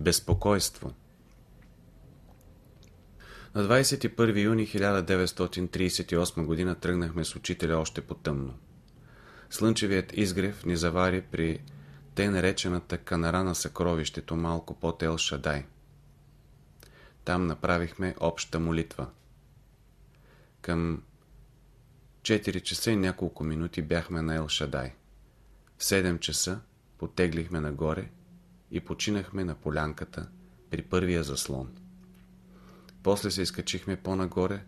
Безпокойство На 21 юни 1938 г. тръгнахме с учителя още по-тъмно. Слънчевият изгрев ни завари при тъй наречената канара на съкровището малко под Ел Шадай. Там направихме обща молитва. Към 4 часа и няколко минути бяхме на Ел Шадай. В 7 часа потеглихме нагоре и починахме на полянката при първия заслон. После се изкачихме по-нагоре,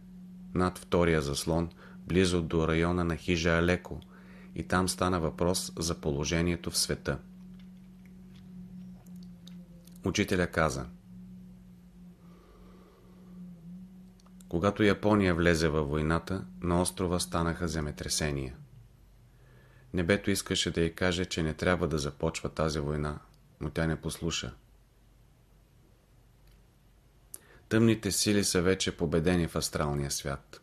над втория заслон, близо до района на хижа Алеко, и там стана въпрос за положението в света. Учителя каза Когато Япония влезе във войната, на острова станаха земетресения. Небето искаше да й каже, че не трябва да започва тази война, но тя не послуша. Тъмните сили са вече победени в астралния свят.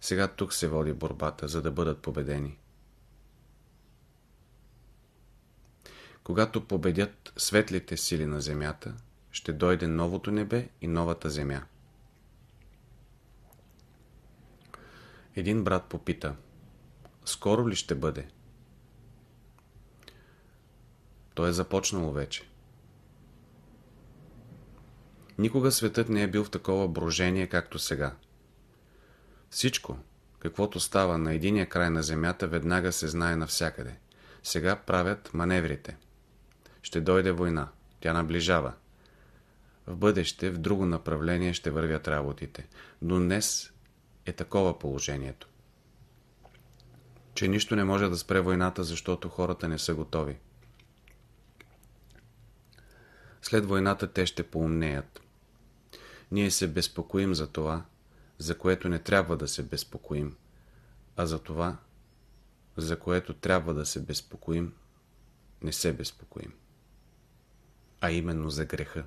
Сега тук се води борбата, за да бъдат победени. Когато победят светлите сили на Земята, ще дойде новото небе и новата Земя. Един брат попита, скоро ли ще бъде? То е започнало вече. Никога светът не е бил в такова брожение, както сега. Всичко, каквото става на единия край на Земята, веднага се знае навсякъде. Сега правят маневрите. Ще дойде война. Тя наближава. В бъдеще, в друго направление ще вървят работите. Но днес е такова положението. Че нищо не може да спре войната, защото хората не са готови. След войната те ще поумнеят. Ние се безпокоим за това, за което не трябва да се безпокоим, а за това, за което трябва да се безпокоим, не се безпокоим. А именно за греха.